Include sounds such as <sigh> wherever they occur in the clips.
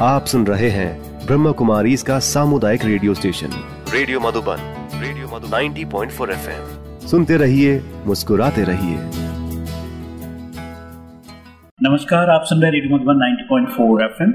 आप सुन रहे हैं ब्रह्म कुमारी इसका सामुदायिक radio station. Radio Madhuban radio Madhu 90.4 FM. सुनते रहिए मुस्कुराते रहिए। नमस्कार आप सुन रहे रेडियो मधुबन 90.4 एफएम।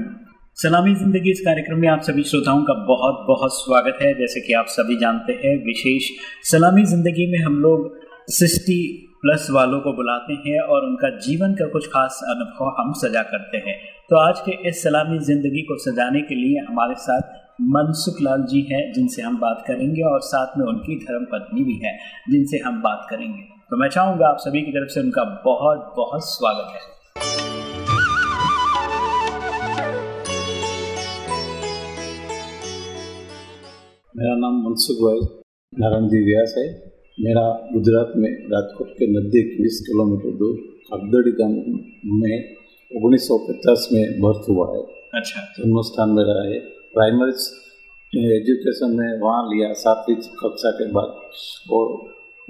सलामी ज़िंदगी इस कार्यक्रम में आप सभी श्रोताओं का बहुत बहुत स्वागत है। जैसे कि आप सभी जानते हैं विशेष सलामी ज़िंदगी में हम लोग सिक्सटी प्लस वालों को बुलाते हैं और उनका जीवन का कुछ खास अनुभव हम सजा करते हैं। तो आज के इस सलामी ज़िंदगी को सजाने के लिए हमारे साथ मनसुख लाल जी हैं, जिनसे हम बात करेंगे और साथ में उनकी धर्म पत्नी भी है, जिनसे हम बात करेंगे। तो मैं चाहूँगा आप सभी की तरफ़ से उनका बहुत बहुत स्वागत है। मेरा नाम मनसुख भाई, नारायण जी व्यास है। मेरा गुजरात में राजकोट के नज़दीक बीस किलोमीटर दूर अगदड़ी गाँव में उन्नीस सौ पचास में बर्थ हुआ है। अच्छा। जन्म स्थान मेरा है। प्राइमरी एजुकेशन में वहाँ लिया सातवीं कक्षा के बाद। और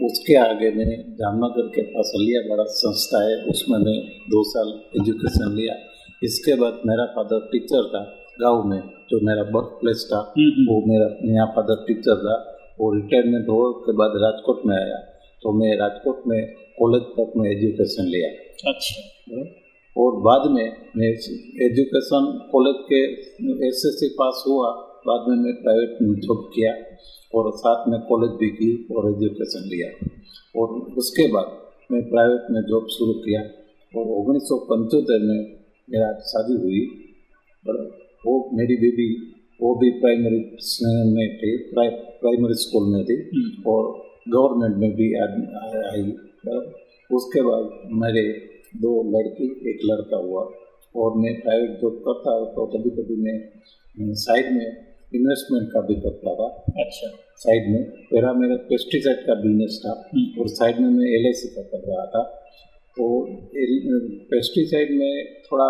उसके आगे मैंने जामनगर के पास अलिया बड़ा संस्था है उसमें मैं दो साल एजुकेशन लिया। इसके बाद मेरा फादर टीचर था गाँव में जो मेरा बर्थ प्लेस था हम्म, हम्म। वो मेरा यहाँ फादर टीचर था। वो रिटायरमेंट हो के बाद राजकोट में आया तो मैं राजकोट में कॉलेज तक में एजुकेशन लिया। अच्छा। और बाद में मैं एजुकेशन कॉलेज के एसएससी पास हुआ बाद में मैं प्राइवेट में जॉब किया और साथ में कॉलेज भी की और एजुकेशन लिया। और उसके बाद मैं प्राइवेट में जॉब शुरू किया और उन्नीस में मेरा शादी हुई। और वो मेरी बेबी वो भी प्राइमरी में थी प्राइमरी स्कूल में थी हम्म। और गवर्नमेंट में भी आ- आई और उसके बाद मेरे दो लड़की एक लड़का हुआ और मैं प्राइवेट जॉब करता तो कभी कभी मैं साइड में इन्वेस्टमेंट का भी करता था अच्छा साइड में पहला मेरा पेस्टिसाइड का बिजनेस था हम्म। और साइड में मैं एल का कर रहा था तो पेस्टिसाइड में थोड़ा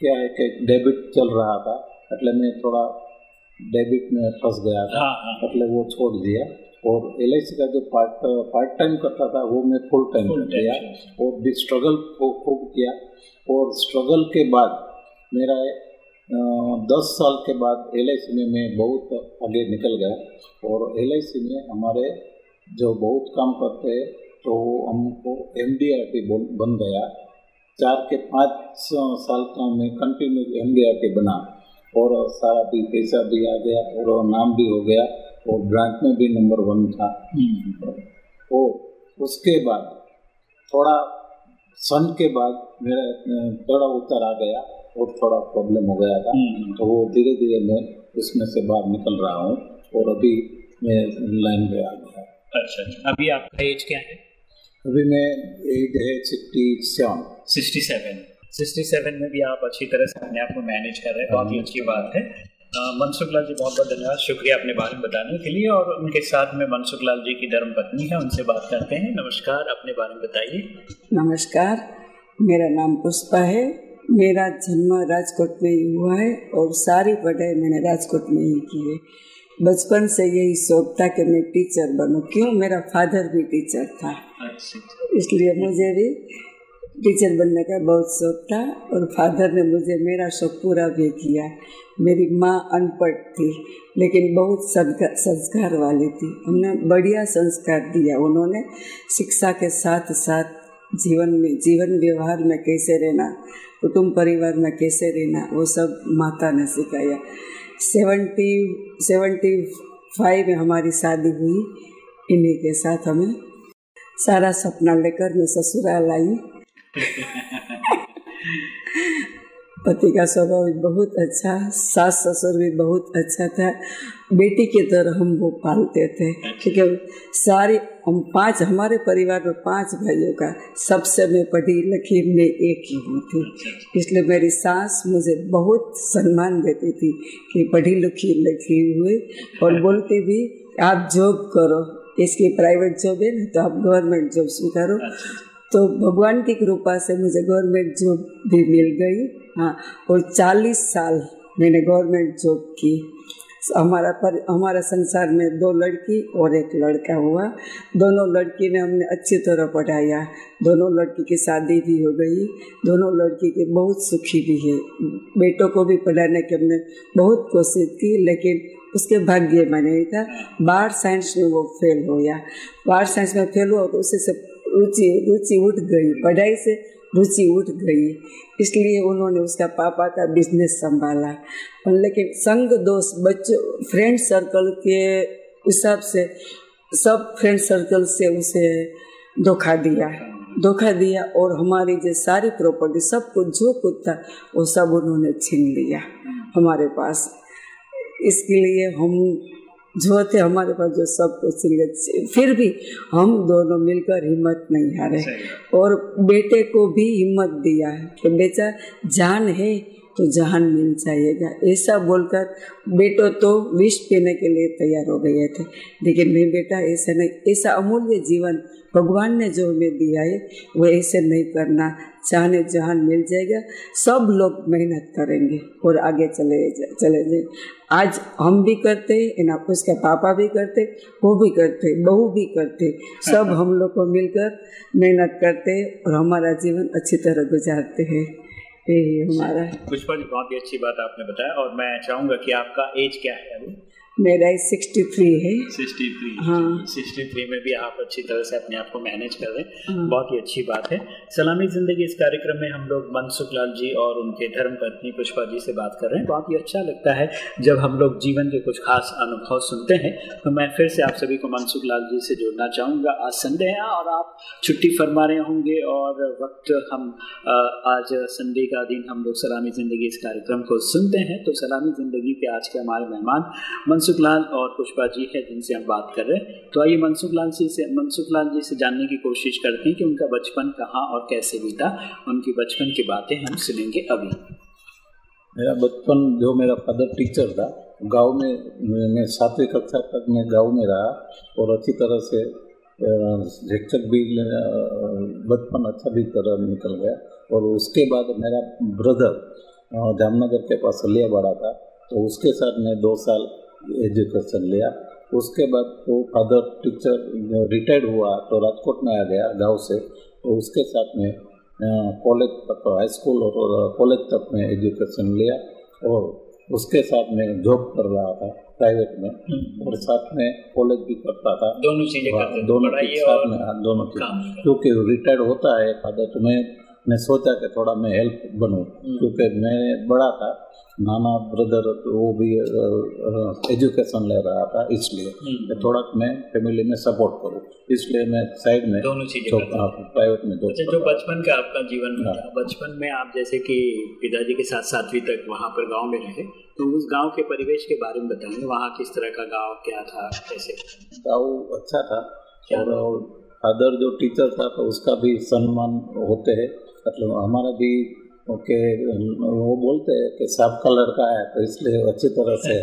क्या है कि डेबिट चल रहा था એટલે मैं थोड़ा डेबिट में फंस गया था हाँ, हाँ। मतलब वो छोड़ दिया। और एल का जो पार्ट पार्ट टाइम करता था वो मैं फुल टाइम कर दिया और भी स्ट्रगल खूब किया। और स्ट्रगल के बाद मेरा दस साल के बाद एल में मैं बहुत आगे निकल गया। और एल में हमारे जो बहुत काम करते हैं तो हमको एम डी बन गया। चार के पाँच साल का मैं कंटिन्यू एम डी बना। और सारा भी पैसा भी आ गया और नाम भी हो गया और ब्रांच में भी नंबर वन था। हम्म। और उसके बाद थोड़ा सन के बाद मेरा थोड़ा उतर आ गया और थोड़ा प्रॉब्लम हो गया था। हम्म। तो वो धीरे धीरे मैं उसमें से बाहर निकल रहा हूँ और अभी मैं लाइन में आ गया। अच्छा अच्छा। अभी आपका एज क्या है? अभी मैं एज है sixty seven sixty seven sixty seven में भी आप अच्छी तरह से अपने आप को मैनेज कर रहे हैं। बहुत ही अच्छी बात है। मनसुख लाल जी बहुत बहुत धन्यवाद। शुक्रिया अपने बारे में बताने के लिए और उनके साथ में मनसुख लाल जी की धर्म पत्नी है उनसे बात करते हैं। नमस्कार अपने बारे में बताइए। नमस्कार मेरा नाम पुष्पा है। मेरा जन्म राजकोट में ही हुआ है और सारी पढ़ाई मैंने राजकोट में ही की है। बचपन से यही शौक था कि मैं टीचर बनूं। क्यों? मेरा फादर भी टीचर था। अच्छा। इसलिए मुझे भी टीचर बनने का बहुत शौक था और फादर ने मुझे मेरा शौक पूरा भी किया। मेरी माँ अनपढ़ थी, लेकिन बहुत संस्कार वाली थी। हमने बढ़िया संस्कार दिया उन्होंने। शिक्षा के साथ साथ जीवन में, जीवन व्यवहार में कैसे रहना, कुटुंब परिवार में कैसे रहना, वो सब माता ने सिखाया। सेवेंटी सेवेंटी फाइव में हमारी शादी हुई। इन्हीं के साथ हमें सारा सपना लेकर मैं ससुराल आई। पति का स्वभाव भी बहुत अच्छा सास ससुर भी बहुत अच्छा था। बेटी की तरह हम वो पालते थे, क्योंकि सारे, हम पाँच, हमारे परिवार में पाँच भाइयों का सबसे मैं पढ़ी लिखी मैं एक ही हूँ थी इसलिए मेरी सास मुझे बहुत सम्मान देती थी कि पढ़ी लिखी लिखी हुई, और बोलती भी, आप जॉब करो, इसकी प्राइवेट जॉब है ना तो आप गवर्नमेंट जॉब स्वीकारो। तो भगवान की कृपा से मुझे गवर्नमेंट जॉब भी मिल गई हाँ और चालीस साल मैंने गवर्नमेंट जॉब की। हमारा पर, हमारा संसार में दो लड़की और एक लड़का हुआ। दोनों लड़की ने हमने अच्छी तरह पढ़ाया। दोनों लड़की की शादी भी हो गई। दोनों लड़की के बहुत सुखी भी है। बेटों को भी पढ़ाने की हमने बहुत कोशिश की, लेकिन उसके भाग्य में नहीं था। बार साइंस में वो फेल हो गया। बार साइंस में फेल हुआ तो उसे से रुचि रुचि उठ गई। पढ़ाई से रुचि उठ गई। इसलिए उन्होंने उसका पापा का बिज़नेस संभाला। लेकिन संग दोस्त, बच्चों फ्रेंड सर्कल के हिसाब से सब फ्रेंड सर्कल से उसे धोखा दिया। धोखा दिया और हमारी जो सारी प्रॉपर्टी सब कुछ, जो कुछ था, वो सब उन्होंने छीन लिया हमारे पास। इसके लिए हम जो थे हमारे पास जो सब कुछ फिर भी हम दोनों मिलकर हिम्मत नहीं हारे। और बेटे को भी हिम्मत दिया है कि बेचा जान है तो जहान मिल जाएगा। ऐसा बोलकर बेटो तो विष पीने के लिए तैयार हो गए थे। लेकिन नहीं बेटा ऐसा नहीं, ऐसा अमूल्य जीवन भगवान ने जो हमें दिया है, वो ऐसे नहीं करना। चाहने जहान मिल जाएगा, सब लोग मेहनत करेंगे और आगे चले चले जाए। आज हम भी करते हैं उसके पापा भी करते, वो भी करते, बहू भी करते। सब हम लोग को मिलकर मेहनत करते और हमारा जीवन अच्छी तरह गुजारते हैं। हमारा पुष्पा जी, बहुत ही अच्छी बात आपने बताया और मैं चाहूँगा कि आपका एज क्या है अभी? मेरा सिक्सटी थ्री है। सिक्सटी थ्री हाँ। सिक्सटी थ्री में भी आप अच्छी तरह से अपने आप को मैनेज कर रहे हैं। हाँ। बहुत ही अच्छी बात है। सलामी ज़िंदगी इस कार्यक्रम में हम लोग मनसुख लाल जी और उनके धर्म पत्नी पुष्पा जी से बात कर रहे हैं। बहुत ही अच्छा लगता है जब हम लोग जीवन के कुछ खास अनुभव सुनते हैं। तो मैं फिर से आप सभी को मनसुख लाल जी से जुड़ना चाहूँगा। आज संडे है और आप छुट्टी फरमा रहे होंगे और वक्त हम आज संडे का दिन हम लोग सलामी ज़िंदगी इस कार्यक्रम को सुनते हैं। तो सलामी ज़िंदगी के आज के हमारे मेहमान मनसुख लाल और पुष्पा जी है जिनसे हम बात कर रहे हैं। तो आइए मनसुख लाल जी से मनसुख लाल जी से जानने की कोशिश करते हैं कि उनका बचपन कहाँ और कैसे बीता। उनकी बचपन की बातें हम सुनेंगे अभी। मेरा बचपन जो मेरा फादर टीचर था, गाँव में मैं सातवीं कक्षा तक मैं गाँव में रहा और अच्छी तरह से शिक्षक भी बचपन अच्छा भी तरह निकल गया। और उसके बाद मेरा ब्रदर जामनगर के पास लिया बड़ा था। तो उसके साथ मैं दो साल एजुकेशन लिया। उसके बाद वो फादर टीचर रिटायर्ड हुआ तो राजकोट में आ गया गाँव से। तो उसके साथ में कॉलेज तक हाई स्कूल और कॉलेज तक में एजुकेशन लिया और उसके साथ में जॉब कर रहा था प्राइवेट में। और साथ में कॉलेज भी करता था। दोनों चीज़ें करते दोनों साथ में हाँ, दोनों क्योंकि रिटायर्ड होता है फादर तो मैं मैं सोचा कि थोड़ा मैं हेल्प बनूं क्योंकि मैं बड़ा था नाना ब्रदर वो भी एजुकेशन ले रहा था इसलिए कि थोड़ा मैं फैमिली में सपोर्ट करूँ। इसलिए मैं साइड में दोनों चीज़ें। प्राइवेट में जॉब अच्छा जो बचपन का आपका जीवन हाँ। था बचपन में आप जैसे कि पिताजी के साथ सातवीं तक वहाँ पर गाँव में रहे तो उस गाँव के परिवेश के बारे में बताएँगे वहाँ किस तरह का गाँव क्या था कैसे? गाँव अच्छा था और फादर जो टीचर था तो उसका भी सम्मान होते हैं। मतलब हमारा भी, ओके, वो बोलते हैं कि सांप का लड़का है तो इसलिए अच्छी तरह से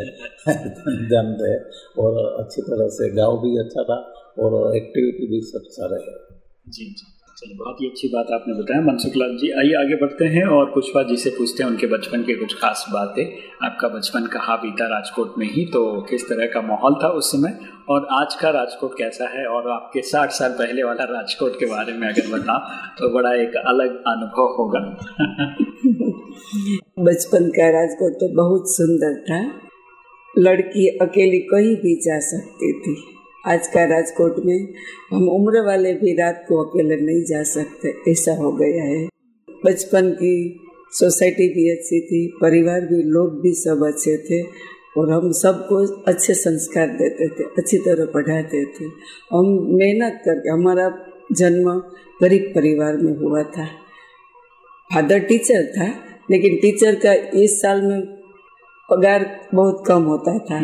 <laughs> जानते हैं और अच्छी तरह से गाँव भी अच्छा था, और एक्टिविटी भी सब सारे है। जी जी। चलिए, बहुत ही अच्छी बात आपने बताया। मनसुख लाल जी, आइए, आगे बढ़ते हैं और पुष्पा जी से पूछते हैं, उनके बचपन के कुछ खास बातें। आपका बचपन कहाँ बीता राजकोट में ही तो किस तरह का माहौल था उस समय? और आज का राजकोट कैसा है? और आपके साठ साल पहले वाला राजकोट के बारे में अगर बताओ तो बड़ा एक अलग अनुभव होगा। <laughs> बचपन का राजकोट तो बहुत सुंदर था। लड़की अकेली कहीं भी जा सकती थी। आज का राजकोट में हम उम्र वाले भी रात को अकेले नहीं जा सकते, ऐसा हो गया है। बचपन की सोसाइटी भी अच्छी थी, परिवार भी, लोग भी सब अच्छे थे और हम सबको अच्छे संस्कार देते थे, अच्छी तरह पढ़ाते थे। हम मेहनत करके, हमारा जन्म गरीब परिवार में हुआ था। फादर टीचर था, लेकिन टीचर का इस साल में पगार बहुत कम होता था।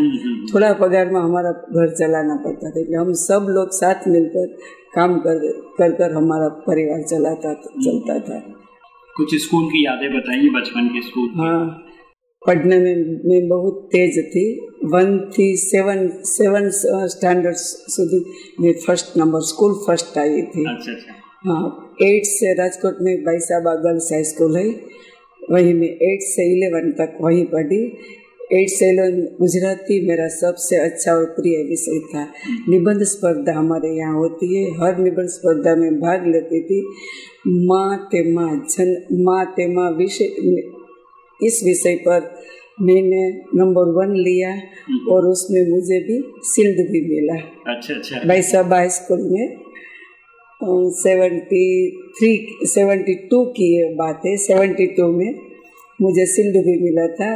थोड़ा पगार में हमारा घर चलाना पड़ता था इसलिए हम सब लोग साथ मिलकर काम कर कर कर हमारा परिवार चलाता चलता था। कुछ स्कूल की यादें बताइए बचपन के स्कूल हाँ। पढ़ने में मैं बहुत तेज थी। वन थी सेवन सेवन स्टैंडर्ड સુધી मैं फ़र्स्ट नंबर स्कूल फ़र्स्ट आई थी। अच्छा अच्छा। हाँ एट से राजकोट में बाईसाबा गर्ल्स हाई स्कूल है। वहीं मैं एट से इलेवन तक वहीं पढ़ी। एट से इलेवन गुजराती मेरा सबसे अच्छा और प्रिय विषय था। निबंध स्पर्धा हमारे यहाँ होती है। हर निबंध स्पर्धा में भाग लेती थी। माँ ते माँ जन माँ ते माँ विषय इस विषय पर मैंने नंबर वन लिया और उसमें मुझे भी सिल्ड भी मिला। अच्छा अच्छा। भाई साहब हाई स्कूल में सेवेंटी थ्री सेवेंटी टू की ये बात है सेवेंटी टू में मुझे सिल्ड भी मिला था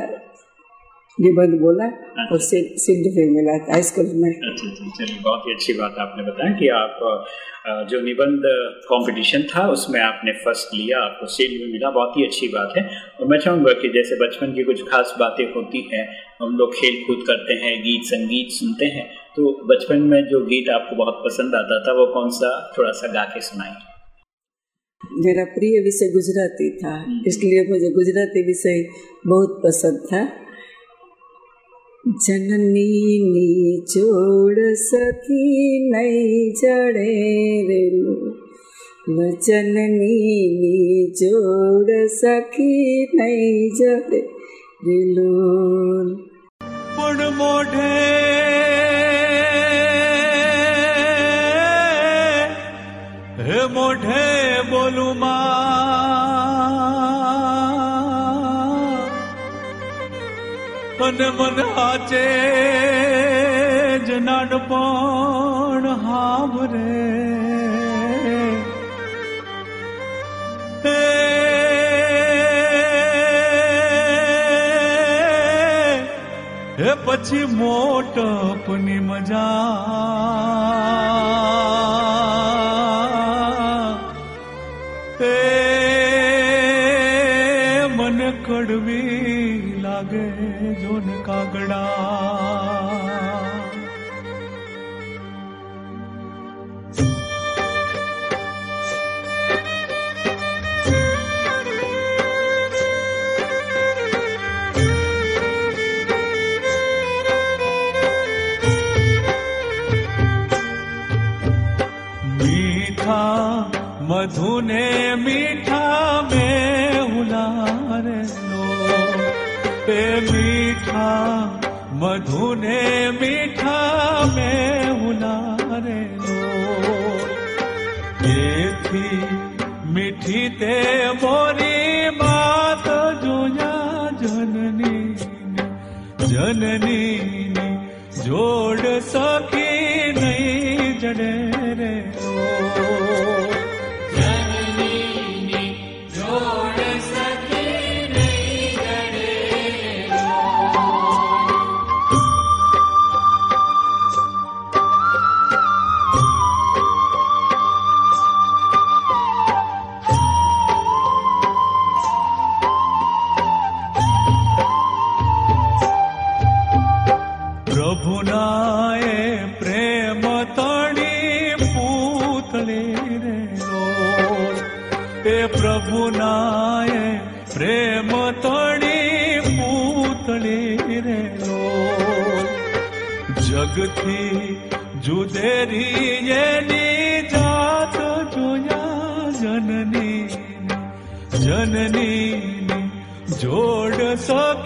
निबंध बोला और सिल्ड भी मिला था हाई स्कूल में। अच्छा अच्छा चलिए बहुत ही अच्छी बात आपने बताया कि आप जो निबंध कंपटीशन था उसमें आपने फ़र्स्ट लिया आपको सीट भी मिला बहुत ही अच्छी बात है। और मैं चाहूँगा कि जैसे बचपन की कुछ खास बातें होती हैं हम लोग खेल कूद करते हैं गीत संगीत सुनते हैं तो बचपन में जो गीत आपको बहुत पसंद आता था वो कौन सा? थोड़ा सा गा के सुनाइए। मेरा प्रिय विषय गुजराती था इसलिए मुझे गुजराती विषय बहुत पसंद था। जननी नी जोड़ सकी नहीं जड़े रेलू जननी नी जोड़ सकी नहीं जड़े रेलू पण मोढे મોઢે બોલું અને મન હાચે જ નાનપણ હાવરે તે હે પછી મોટપની મજા. मधु ने मीठा में उलारे लो। मीठा मधु मीठा में उलारे लो। ये थी मीठी ते मोरी बात जोया जननी जननी जननी जननी जोड़ सक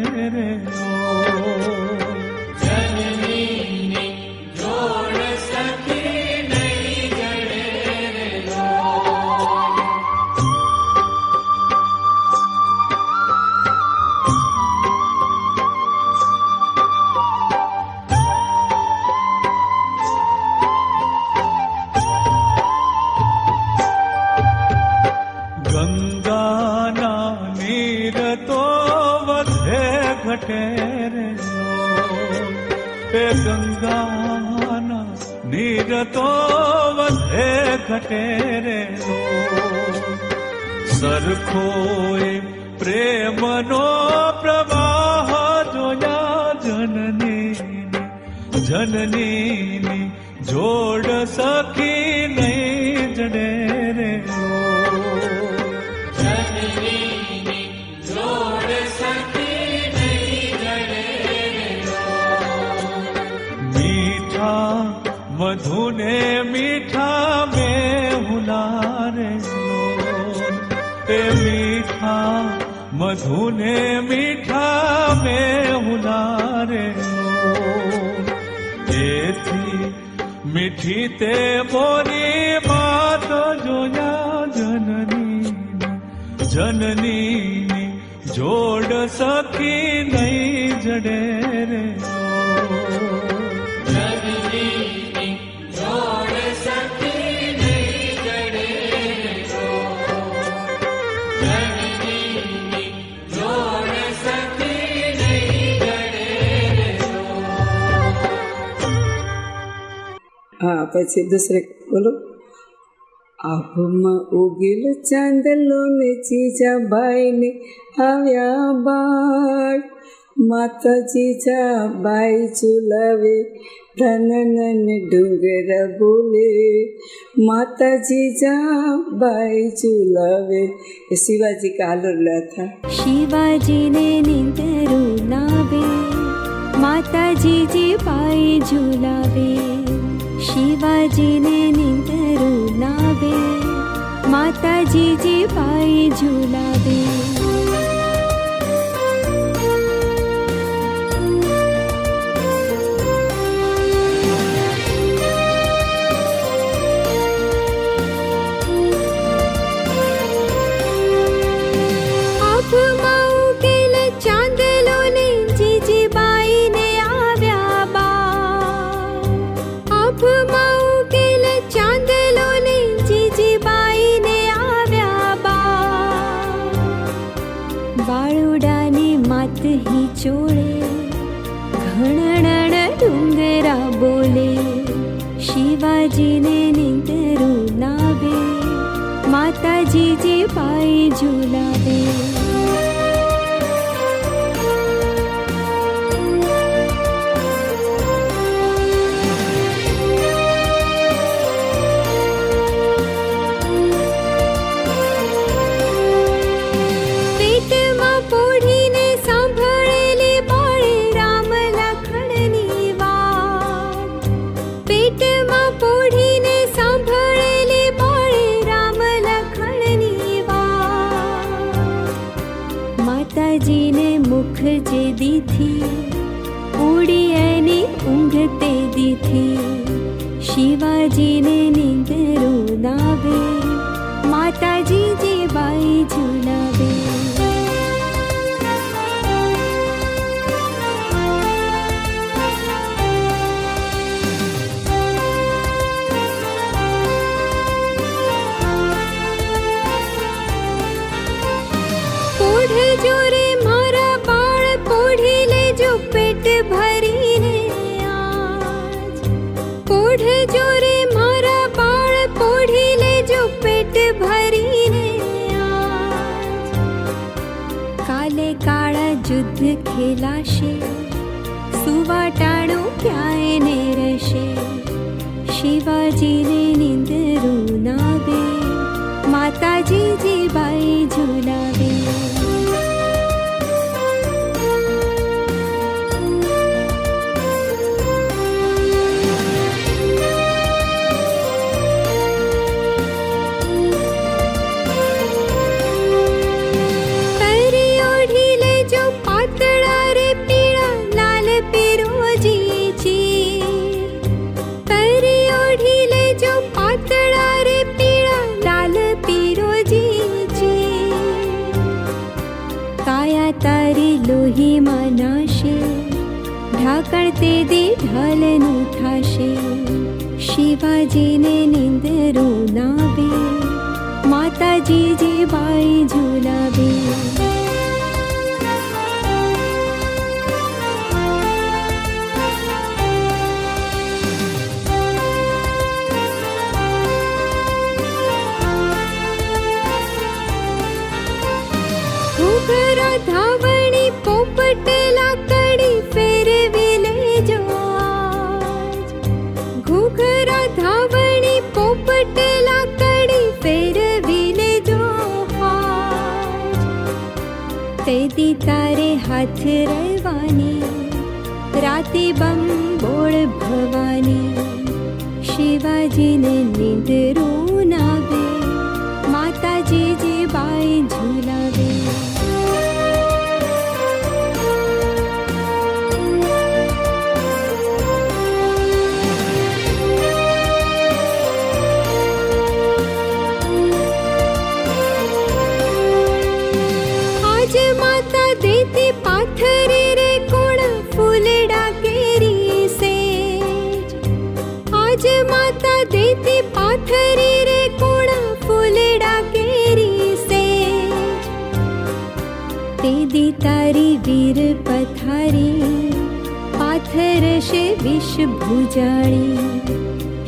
વધે ઘટે રે સરખો એ પ્રેમનો પ્રવાહ જોયા જનની જનની જોડ સખી નહીં જડે રે મીઠા મધુને મીઠા मधुने ीठा हुनारे मिठी ते बोरी बो मा जननी जननी जोड़ सकी नहीं जड़े। हाँ पची दूसरे बोलो। उगिल चंद लोन चीजा बाई ने हव्या बाई माता चीजा बाई चुलावे धन डूंगर बोले। माता चीजा बाई चुलावे। शिवाजी का आलर था। शिवाजी ने नींद रूना माता जी जी बाई झूला शिवाजीने निरु माता पाय जुनाबे હી તારી લોહીમાં નાશે ઢાકણ તે દી ઢાલનું થાશે શિવાજીને નિંદરું નાવે માતાજી જે બાઈ ઝુલાવે प्रातिबो भवानी शिवाजीनि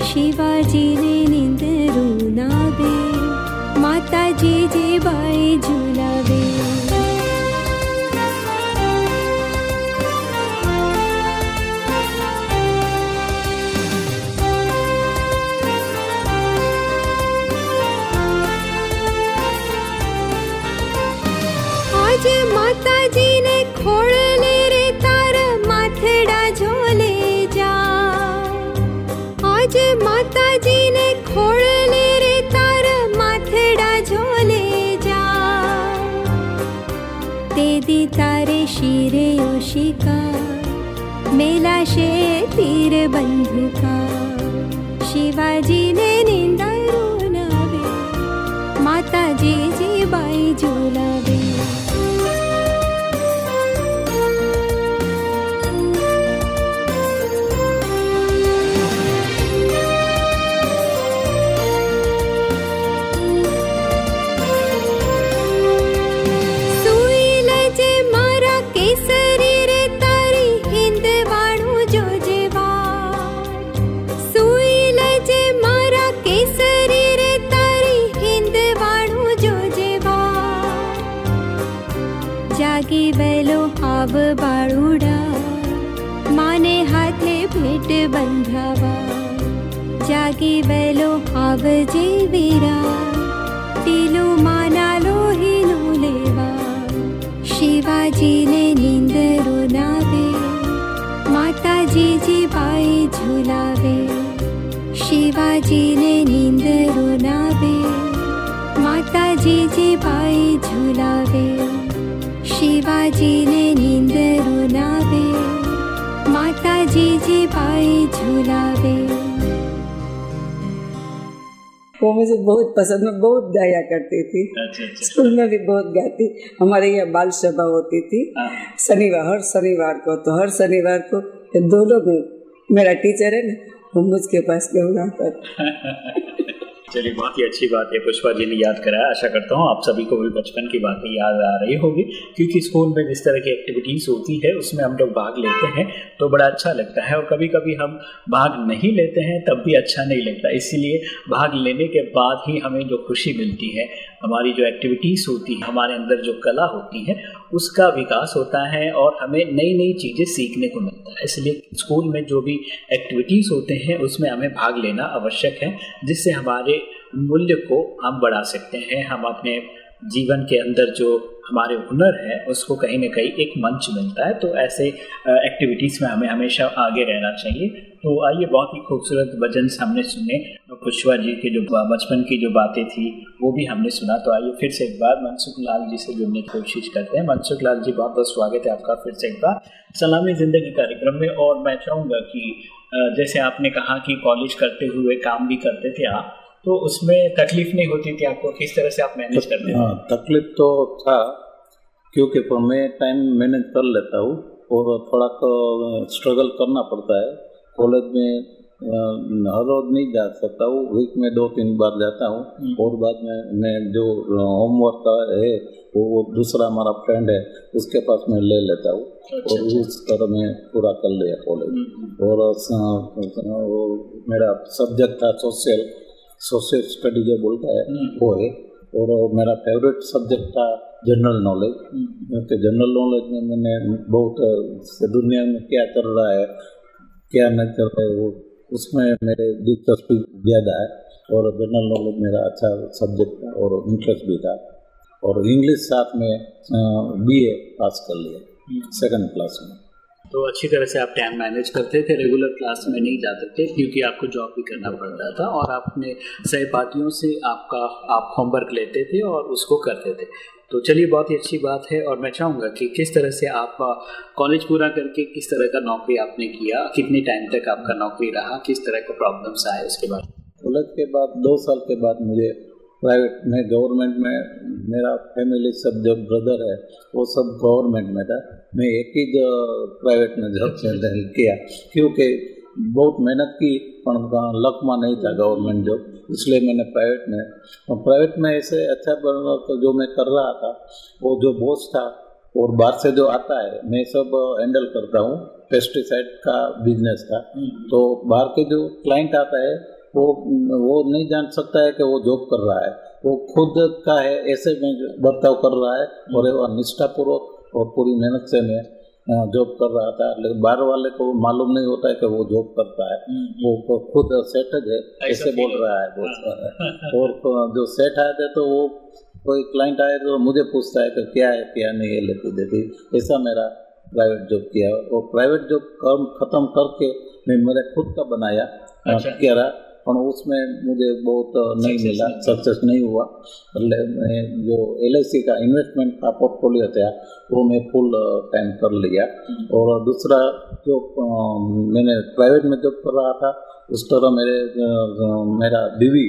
शिवाजी निन्दु ना माता नशे तीर बंधुका शिवाजी ी बेलो भावीरा पिलु मानाोहिलेवा शिवाजीने लीन्दुना नावे माता जी जि पा झुलावे। शिवाजीने लीन्दुनावे मता जी पायी झुलावे। शिवाजीने लीन्दुनावे मता जी पा झुलावे। वो मुझे बहुत पसंद मैं बहुत गाया करती थी। अच्छा अच्छा। स्कूल में भी बहुत गाती। हमारे यहाँ बाल सभा होती थी। हाँ। शनिवार हर शनिवार को तो हर शनिवार को दोनों में मेरा टीचर है ना वो मुझके पास गौरा कर <laughs> चलिए, बहुत ही अच्छी बात है, पुष्पा जी ने याद कराया। आशा करता हूँ आप सभी को भी बचपन की बातें याद आ रही होगी, क्योंकि स्कूल में जिस तरह की एक्टिविटीज़ होती है, उसमें हम लोग भाग लेते हैं तो बड़ा अच्छा लगता है। और कभी कभी हम भाग नहीं लेते हैं, तब भी अच्छा नहीं लगता। इसीलिए भाग लेने के बाद ही हमें जो खुशी मिलती है हमारी जो एक्टिविटीज़ होती है, हमारे अंदर जो कला होती है, उसका विकास होता है और हमें नई नई चीज़ें सीखने को मिलता है। इसलिए स्कूल में जो भी एक्टिविटीज़ होते हैं, उसमें हमें भाग लेना आवश्यक है, जिससे हमारे मूल्य को हम बढ़ा सकते हैं। हम अपने जीवन के अंदर जो हमारे हुनर है, उसको कहीं ना कहीं एक मंच मिलता है। तो ऐसे एक्टिविटीज़ में हमें हमेशा आगे रहना चाहिए। तो आइए बहुत ही खूबसूरत भजन हमने सुने। पुष्पा जी के जो बचपन की जो बातें थी, वो भी हमने सुना। तो आइए फिर से एक बार मनसुख लाल जी से जुड़ने की कोशिश करते हैं। मनसुख लाल जी, बहुत बहुत स्वागत है आपका फिर से एक बार। सलामी ज़िंदगी कार्यक्रम में और मैं चाहूँगा कि जैसे आपने कहा कि कॉलेज करते हुए काम भी करते थे आप तो उसमें तकलीफ़ नहीं होती थी आपको? किस तरह से आप मैनेज करते हाँ तकलीफ़ तो था, क्योंकि मैं टाइम मैनेज कर लेता हूँ और थोड़ा तो स्ट्रगल करना पड़ता है। कॉलेज में हर रोज नहीं जा सकता हूँ। वीक में दो तीन बार जाता हूँ। और बाद में मैं जो होमवर्क है वो वो दूसरा हमारा फ्रेंड है उसके पास मैं ले लेता हूँ। और उस तरह मैं पूरा कर लिया कॉलेज। और वो मेरा सब्जेक्ट था सोशल सोशल स्टडी जो बोलता है वो है। और मेरा फेवरेट सब्जेक्ट था जनरल नॉलेज क्योंकि जनरल नॉलेज में मैंने बहुत दुनिया में क्या चल रहा है क्या नहीं चल रहा है वो उसमें मेरे दिलचस्पी ज़्यादा है और जनरल नॉलेज मेरा अच्छा सब्जेक्ट था और इंटरेस्ट भी था। और इंग्लिश साथ में बी ए पास कर लिया सेकंड क्लास में। तो अच्छी तरह से आप टाइम मैनेज करते थे रेगुलर क्लास में नहीं जाते थे क्योंकि आपको जॉब भी करना पड़ता था और अपने सहपाठियों से आपका आप होमवर्क लेते थे और उसको करते थे। तो चलिए, बहुत ही अच्छी बात है और मैं चाहूँगा कि किस तरह से आप कॉलेज पूरा करके किस तरह का नौकरी आपने किया, कितने टाइम तक आपका नौकरी रहा, किस तरह का प्रॉब्लम्स आए उसके बाद? कॉलेज के बाद, दो साल के बाद मुझे प्राइवेट में गवर्नमेंट में, मेरा फैमिली सब जो ब्रदर है, वो सब गवर्नमेंट में था। मैं एक ही जो प्राइवेट में जॉब किया। क्योंकि बहुत मेहनत की, पर लक में नहीं था गवर्नमेंट जॉब इसलिए मैंने प्राइवेट में और प्राइवेट में ऐसे अच्छा तो जो मैं कर रहा था वो जो बॉस था और बाहर से जो आता है मैं सब हैंडल करता हूँ पेस्टिसाइड का बिज़नेस था तो बाहर के जो क्लाइंट आता है वो वो नहीं जान सकता है कि वो जॉब कर रहा है। वो खुद का है ऐसे में बर्ताव कर रहा है और निष्ठापूर्वक और पूरी मेहनत से मैं जॉब कर रहा था। लेकिन बाहर वाले को मालूम नहीं होता है कि वो जॉब करता है। वो खुद सेट है ऐसे बोल रहा है बोल और जो सेट आए थे तो वो कोई क्लाइंट आए तो मुझे पूछता है कि क्या है क्या नहीं है लेती देती। ऐसा मेरा प्राइवेट जॉब किया। और प्राइवेट जॉब काम खत्म करके मैं मेरे खुद का बनाया। अच्छा। क्या रहा पर उसमें मुझे बहुत नहीं मिला सक्सेस नहीं हुआ। मैं जो एलआईसी का इन्वेस्टमेंट का पोर्टफोलियो था वो मैं फुल टाइम कर लिया। और दूसरा जो मैंने प्राइवेट में जॉब कर रहा था, उस तरह मेरे मेरा बीवी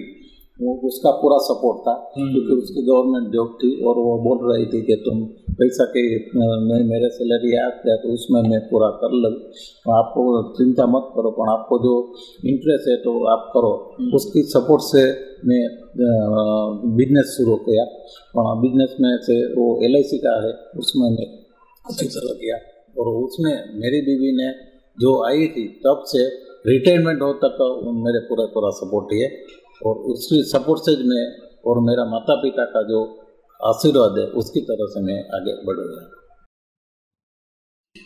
उसका पूरा सपोर्ट था हम्म। क्योंकि उसकी गवर्नमेंट जॉब थी और वो बोल रही थी कि तुम पैसा के मैं मेरे सैलरी आ गया तो उसमें मैं पूरा कर लूँ। तो आपको चिंता मत करो पर आपको जो इंटरेस्ट है तो आप करो। हम्म। उसकी सपोर्ट से मैं बिज़नेस शुरू किया। और बिज़नेस में से वो एलआईसी का है उसमें मैं अच्छी तरह किया। और उसमें मेरी बीवी ने जो आई थी तब से रिटायरमेंट हो तक मेरे पूरा पूरा सपोर्ट है और उसकी सपोर्ट से मैं और मेरा माता पिता का जो आशीर्वाद है, उसकी तरह से मैं आगे बढ़ गया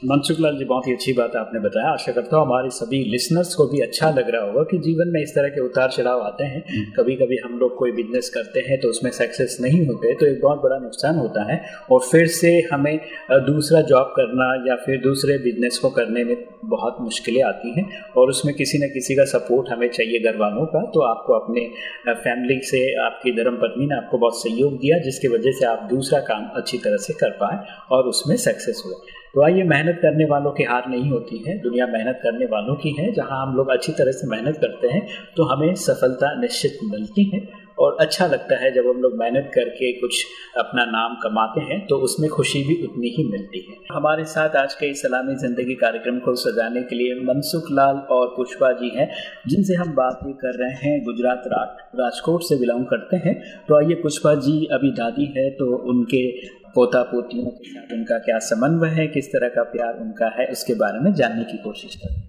मनसुख लाल जी बहुत ही अच्छी बात आपने बताया। आशा करता हूँ हमारे सभी लिसनर्स को भी अच्छा लग रहा होगा कि जीवन में इस तरह के उतार चढ़ाव आते हैं। हम्म। कभी कभी हम लोग कोई बिज़नेस करते हैं तो उसमें सक्सेस नहीं होते तो एक बहुत बड़ा नुकसान होता है। और फिर से हमें दूसरा जॉब करना या फिर दूसरे बिज़नेस को करने में बहुत मुश्किलें आती हैं। और उसमें किसी न किसी का सपोर्ट हमें चाहिए घर वालों का तो आपको अपने फैमिली से आपकी धर्म पत्नी ने आपको बहुत सहयोग दिया जिसकी वजह से आप दूसरा काम अच्छी तरह से कर पाए और उसमें सक्सेस हुए। तो आइए, मेहनत करने वालों की हार नहीं होती है। दुनिया मेहनत करने वालों की है। जहाँ हम लोग अच्छी तरह से मेहनत करते हैं तो हमें सफलता निश्चित मिलती है। और अच्छा लगता है जब हम लोग मेहनत करके कुछ अपना नाम कमाते हैं तो उसमें खुशी भी उतनी ही मिलती है। हमारे साथ आज के इस सलामी ज़िंदगी कार्यक्रम को सजाने के लिए मनसुख लाल और पुष्पा जी हैं, जिनसे हम बात भी कर रहे हैं। गुजरात राज राजकोट से बिलोंग करते हैं। तो आइए, पुष्पा जी, अभी दादी है तो उनके पोता पोतियों के साथ उनका क्या समन्वय है, किस तरह का प्यार उनका है, उसके बारे में जानने की कोशिश करें।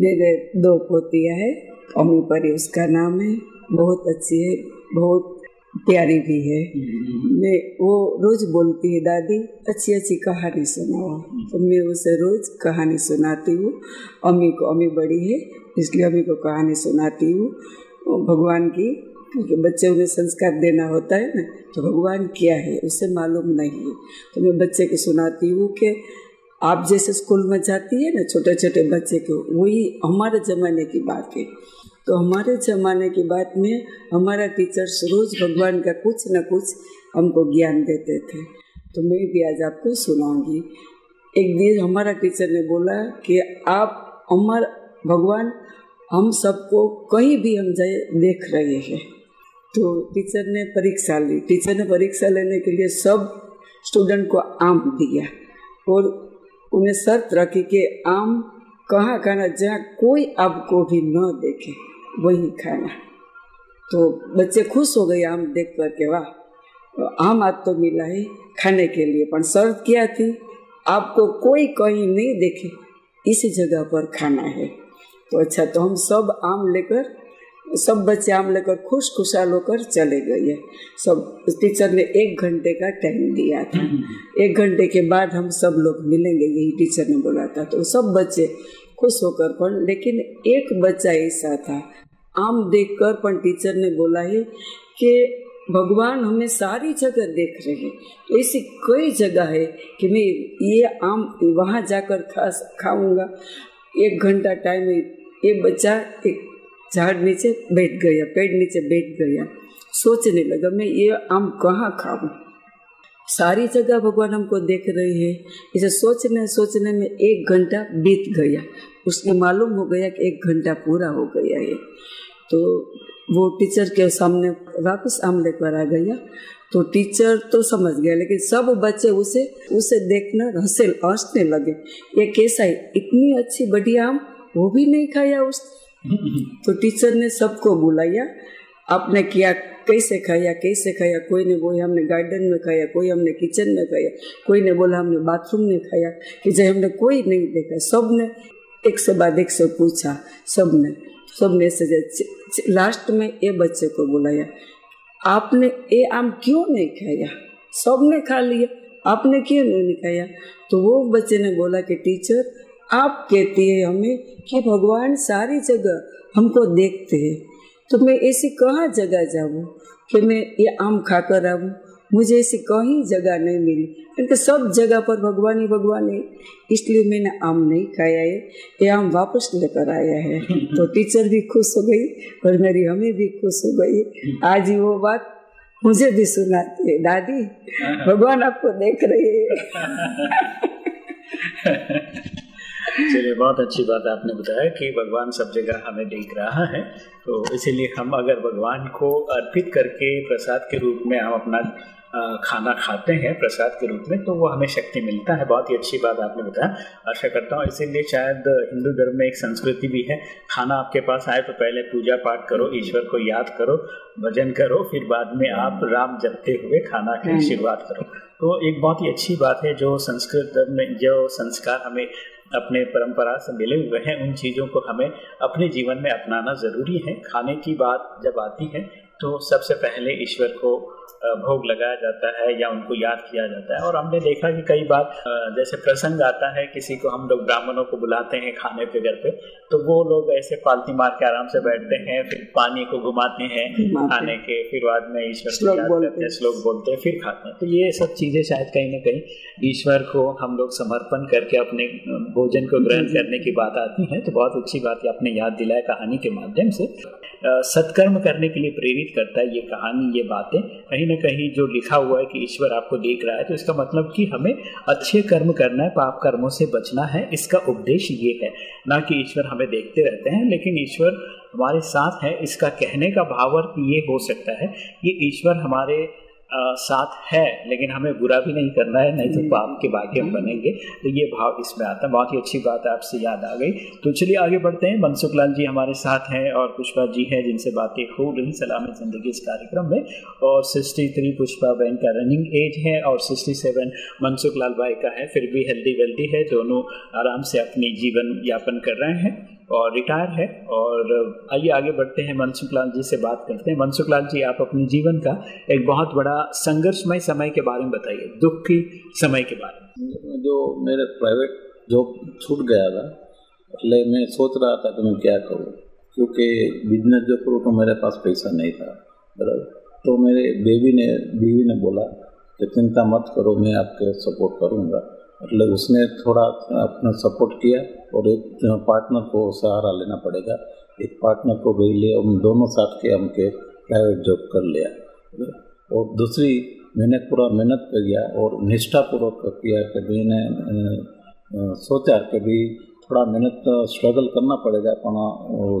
मेरे दो पोतियाँ है, अम्मी परी उसका नाम है, बहुत अच्छी है, बहुत प्यारी भी है। मैं, वो रोज बोलती है, दादी, अच्छी अच्छी कहानी सुनाओ। तो मैं उसे रोज कहानी सुनाती हूँ। अम्मी को, अम्मी बड़ी है, इसलिए अम्मी को कहानी सुनाती हूँ, भगवान की। क्योंकि बच्चे उन्हें संस्कार देना होता है ना तो भगवान क्या है, उसे मालूम नहीं है। तो मैं बच्चे को सुनाती हूँ कि आप जैसे स्कूल में जाती है ना छोटे छोटे बच्चे को, वही हमारे ज़माने की बात है। तो हमारे ज़माने की बात में हमारा टीचर्स रोज़ भगवान का कुछ न कुछ हमको ज्ञान देते थे। तो मैं भी आज आपको सुनाऊँगी। एक दिन हमारा टीचर ने बोला कि आप हमारा भगवान, हम सबको कहीं भी हम जाए देख रहे हैं। तो टीचर ने परीक्षा ली। टीचर ने परीक्षा लेने के लिए सब स्टूडेंट को आम दिया। और उन्हें शर्त रखी कि आम कहाँ खाना, जहाँ कोई आपको भी न देखे, वहीं खाना। तो बच्चे खुश हो गए आम देख कर के, वाह, आम आज तो मिला है खाने के लिए। पर शर्त क्या थी? आपको कोई कहीं नहीं देखे, इसी जगह पर खाना है। तो अच्छा तो हम सब आम लेकर सब बच्चे आम लेकर खुश खुशहाल होकर चले गए। सब टीचर ने एक घंटे का टाइम दिया था। एक घंटे के बाद हम सब लोग मिलेंगे, यही टीचर ने बोला था। तो सब बच्चे खुश होकर पढ़, लेकिन एक बच्चा ऐसा था। आम देखकर पर टीचर ने बोला है कि भगवान हमें सारी जगह देख रहे हैं। ऐसी कई जगह है कि मैं ये आम वहाँ जाकर खा, खाऊँगा। एक घंटा टाइम ये बच्चा एक झाड़ नीचे बैठ गया, पेड़ नीचे बैठ गया। सोचने लगा, मैं ये आम कहाँ खाऊं? सारी जगह भगवान हमको देख रहे हैं। इसे सोचने सोचने में एक घंटा बीत गया। उसने मालूम हो गया कि एक घंटा पूरा हो गया है। तो वो टीचर के सामने वापस आम लेकर आ गया। तो टीचर तो समझ गया, लेकिन सब बच्चे उसे उसे देखना, हंसे, हंसने लगे। ये कैसा है इतनी अच्छी, बढ़िया आम, वो भी नहीं खाया उस तो टीचर ने सबको बुलाया। आपने किया, कैसे खाया कैसे खाया, कोई ने बोला, हमने गार्डन में खाया, कोई हमने किचन में खाया, कोई ने बोला, हमने बाथरूम में खाया, कि जब हमने कोई नहीं देखा। सबने एक से बाद एक से पूछा सबने सबने ऐसे लास्ट में ये बच्चे को बुलाया। आपने ये आम क्यों नहीं खाया? सबने खा लिया, आपने क्यों नहीं खाया? तो वो बच्चे ने बोला कि टीचर आप कहती है हमें कि भगवान सारी जगह हमको देखते हैं। तो मैं ऐसी कहाँ जगह जाऊँ कि मैं ये आम खाकर आऊँ? मुझे ऐसी कहीं जगह नहीं मिली। क्योंकि सब जगह पर भगवान ही भगवान है। इसलिए मैंने आम नहीं खाया है। ये आम वापस लेकर आया है। <laughs> तो टीचर भी खुश हो गई और मेरी हमें भी खुश हो गई। आज ही वो बात मुझे भी सुनाती है दादी भगवान आपको देख रहे हैं। <laughs> <laughs> चलिए बहुत अच्छी बात आपने बताया कि भगवान सब जगह हमें देख रहा है। तो इसीलिए हम अगर भगवान को अर्पित करके प्रसाद के रूप में हम अपना खाना खाते हैं प्रसाद के रूप में तो वो हमें शक्ति मिलता है। बहुत ही अच्छी बात आपने बताया। आशा करता हूँ इसीलिए शायद हिंदू धर्म में एक संस्कृति भी है। खाना आपके पास आए तो पहले पूजा पाठ करो ईश्वर को याद करो भजन करो फिर बाद में आप राम जपते हुए खाना की शुरुआत करो। तो एक बहुत ही अच्छी बात है जो संस्कृत धर्म में जो संस्कार हमें अपने परंपरा से मिले हुए हैं, उन चीज़ों को हमें अपने जीवन में अपनाना ज़रूरी है। खाने की बात जब आती है तो सबसे पहले ईश्वर को भोग लगाया जाता है या उनको याद किया जाता है। और हमने देखा कि कई बार जैसे प्रसंग आता है किसी को हम लोग ब्राह्मणों को बुलाते हैं खाने पे घर पे तो वो लोग ऐसे पालती मार के आराम से बैठते हैं फिर पानी को घुमाते हैं खाने के फिर बाद में ईश्वर को याद करते हैं। श्लोक बोलते हैं फिर खाते हैं। तो ये सब चीज़ें शायद कहीं ना कहीं ईश्वर को हम लोग समर्पण करके अपने भोजन को ग्रहण करने की बात आती है। तो बहुत अच्छी बात है आपने याद दिलाया कहानी के माध्यम से। सत्कर्म करने के लिए प्रेरित करता है ये कहानी, ये बातें। कहीं ना कहीं जो लिखा हुआ है कि ईश्वर आपको देख रहा है तो इसका मतलब कि हमें अच्छे कर्म करना है, पाप कर्मों से बचना है, इसका उपदेश ये है। ना कि ईश्वर हमें देखते रहते हैं, लेकिन ईश्वर हमारे साथ है, इसका कहने का भावार्थ ये हो सकता है कि ईश्वर हमारे साथ है लेकिन हमें बुरा भी नहीं करना है नहीं तो पाप के भाग्य हम बनेंगे। तो ये भाव इसमें आता है। बहुत ही अच्छी बात है आपसे याद आ गई। तो चलिए आगे बढ़ते हैं। मनसुख लाल जी हमारे साथ हैं और पुष्पा जी हैं जिनसे बातें हो रही सलामी ज़िंदगी इस कार्यक्रम में। और सिक्सटी थ्री पुष्पा बहन का रनिंग एज है और सिक्सटी सेवन मनसुख लाल भाई का है। फिर भी हेल्दी वेल्दी है। दोनों आराम से अपनी जीवन यापन कर रहे हैं। और रिटायर है। और आइए आगे बढ़ते हैं मनसुख लाल जी से बात करते हैं। मनसुख लाल जी, आप अपने जीवन का एक बहुत बड़ा संघर्षमय समय के बारे में बताइए, दुख की समय के बारे में। जो मेरे प्राइवेट जॉब छूट गया था, पहले मैं सोच रहा था कि मैं क्या करूँ, क्योंकि बिज़नेस जो करूँ तो मेरे पास पैसा नहीं था, बराबर। तो मेरे बेबी ने, बीवी ने बोला कि चिंता मत करो, मैं आपके सपोर्ट करूँगा। मतलब उसने थोड़ा अपना सपोर्ट किया और एक पार्टनर को सहारा लेना पड़ेगा। एक पार्टनर को भी लिए हम दोनों साथ के हम के प्राइवेट जॉब कर लिया। और दूसरी, मैंने पूरा मेहनत कर किया और निष्ठापूर्वक किया कि मैंने सोचा कि भी थोड़ा मेहनत स्ट्रगल करना पड़ेगा अपना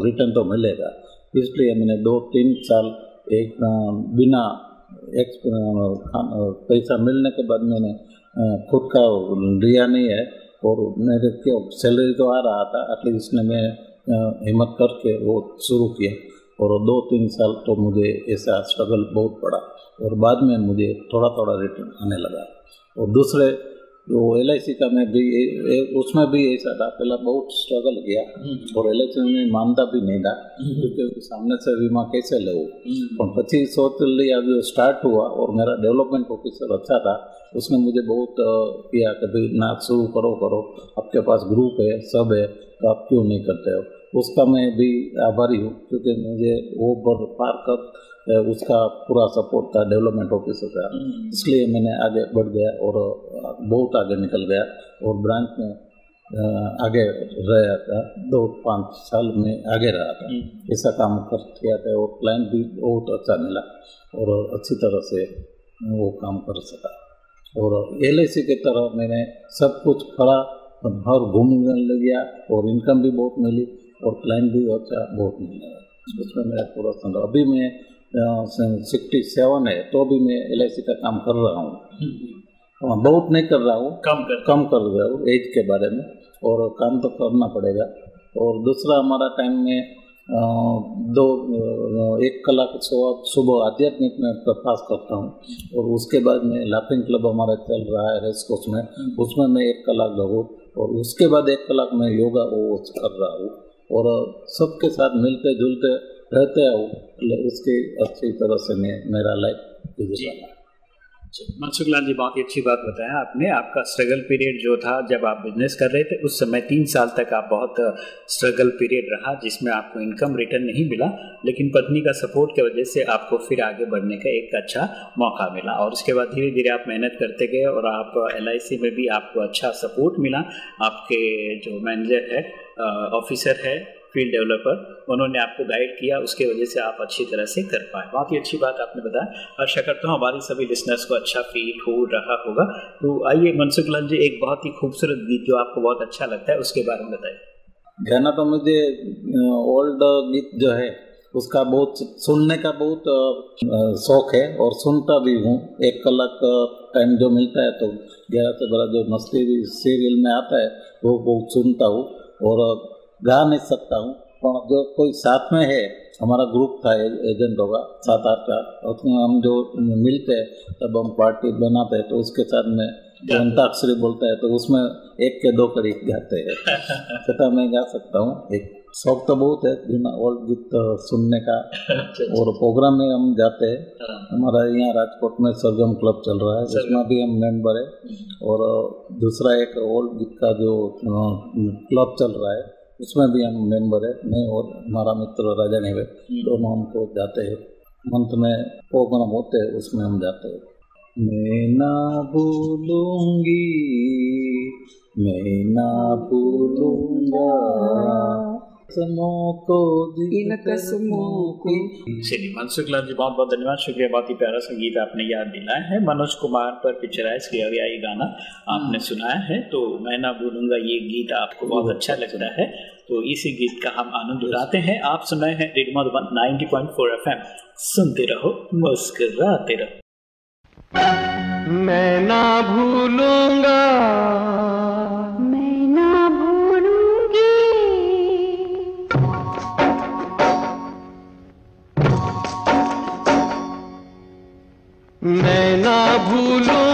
रिटर्न तो मिलेगा। इसलिए मैंने दो, तीन साल एक बिना, एक पैसा मिलने के बाद मैंने खुद का लिया नहीं है और मेरे क्यों सैलरी तो आ रहा था एटलीस्ट मैं हिम्मत करके वो शुरू किया। और दो तीन साल तो मुझे ऐसा स्ट्रगल बहुत पड़ा और बाद में मुझे थोड़ा थोड़ा रिटर्न आने लगा। और दूसरे जो एल का मैं भी ए, ए, उसमें भी ऐसा था पहला बहुत स्ट्रगल किया हम्म। और एल में मानता भी नहीं था हम्म। क्योंकि सामने से बीमा कैसे ले पर हम्म। पच्चीस सौ तो लिया जो स्टार्ट हुआ और मेरा डेवलपमेंट ऑफिसर अच्छा था उसने मुझे बहुत किया कि भाई ना शुरू करो करो। आपके पास ग्रुप है सब है तो आप क्यों नहीं करते हो? उसका मैं भी आभारी हूँ क्योंकि मुझे वो पर पार कर उसका पूरा सपोर्ट था डेवलपमेंट ऑफिसर का। इसलिए मैंने आगे बढ़ गया और बहुत आगे निकल गया और ब्रांच में आगे रहा था। दो पाँच साल में आगे रहा था। ऐसा काम कर किया था और क्लाइंट भी बहुत अच्छा मिला और अच्छी तरह से वो काम कर सका। और एल की तरह मैंने सब कुछ खड़ा हर घूमने लग गया और इनकम भी बहुत मिली और क्लाइंट भी अच्छा बहुत मिला। उसमें मेरा पूरा संग्रह अभी मैं सिक्सटी सेवन है तो भी मैं एल का काम कर रहा हूँ। बहुत नहीं कर रहा हूँ। कम कर। कम कर रहा हूँ एज के बारे में और काम तो करना पड़ेगा। और दूसरा हमारा टाइम में दो एक कलाक सुबह आध्यात्मिक में प्रकाश करता हूँ और उसके बाद में लाफिंग क्लब हमारा चल रहा है रेस कोच में। उसमें मैं एक कलाक लगूँ और उसके बाद एक कलाक में योगा वो कर रहा हूँ और सबके साथ मिलते जुलते रहते हूँ उसकी अच्छी तरह से मैं, मेरा लाइफ गुजरा मनसुख लाल जी, बहुत ही अच्छी बात बताया आपने। आपका स्ट्रगल पीरियड जो था, जब आप बिज़नेस कर रहे थे, उस समय तीन साल तक आप बहुत स्ट्रगल पीरियड रहा, जिसमें आपको इनकम रिटर्न नहीं मिला, लेकिन पत्नी का सपोर्ट की वजह से आपको फिर आगे बढ़ने का एक अच्छा मौका मिला। और उसके बाद धीरे धीरे आप मेहनत करते गए और आप LIC में भी आपको अच्छा सपोर्ट मिला। आपके जो मैनेजर है ऑफिसर है फ़ील्ड डेवलपर, उन्होंने आपको गाइड किया, उसके वजह से आप अच्छी तरह से कर पाए। बहुत ही अच्छी बात आपने बताया। आशा करता हूँ हमारी सभी लिसनर्स को अच्छा फील हो रहा होगा। तो आइए मनसुख लाल जी, एक बहुत ही खूबसूरत गीत जो आपको बहुत अच्छा लगता है, उसके बारे में बताइए। गाना तो मुझे ओल्ड गीत जो है, उसका बहुत सुनने का बहुत शौक है और सुनता भी हूँ। एक कलाक टाइम जो मिलता है तो ग्यारह से बारह जो मस्ती सीरियल में आता है, वो बहुत सुनता हूँ। और गा नहीं सकता हूँ। पर जो कोई साथ में है हमारा ग्रुप था एजेंटों का सात आठ का उसमें हम जो मिलते हैं तब हम पार्टी बनाते हैं तो उसके साथ में अंताक्षरी बोलता है तो उसमें एक के दो करीब गाते हैं। <laughs> तथा मैं गा सकता हूँ। एक शौक तो बहुत है बिना ओल्ड गीत सुनने का। और प्रोग्राम में हम जाते हैं। हमारा यहाँ राजकोट में सरगम क्लब चल रहा है जिसमें भी हम मेंबर है। और दूसरा एक ओल्ड गीत का जो क्लब चल रहा है उसमें भी हम मेंबर है मैं और हमारा मित्र राजा नहीं नेवे दोनों हमको जाते हैं। मंथ में प्रोग्राम होते हैं उसमें हम जाते हैं। मैं ना भूलूँगी मैं ना भूलूँगा। कसमों को इन कसमों को चलिए मनसुख लाल जी बहुत बहुत धन्यवाद। शुक्रिया बहुत ही प्यारा संगीत आपने याद दिलाया है। मनोज कुमार पर पिक्चराइज किया गया ये गाना आपने सुनाया है। तो मैं ना भूलूँगा ये गीत आपको बहुत अच्छा लगता है। तो इसी गीत का हम आनंद उठाते हैं। आप सुनाए हैं रेडियो मधुबन 90.4 एफएम। सुनते रहो मुस्कुराते रहो। मैं ना भूलूँगा। मैं ना भूलूँगा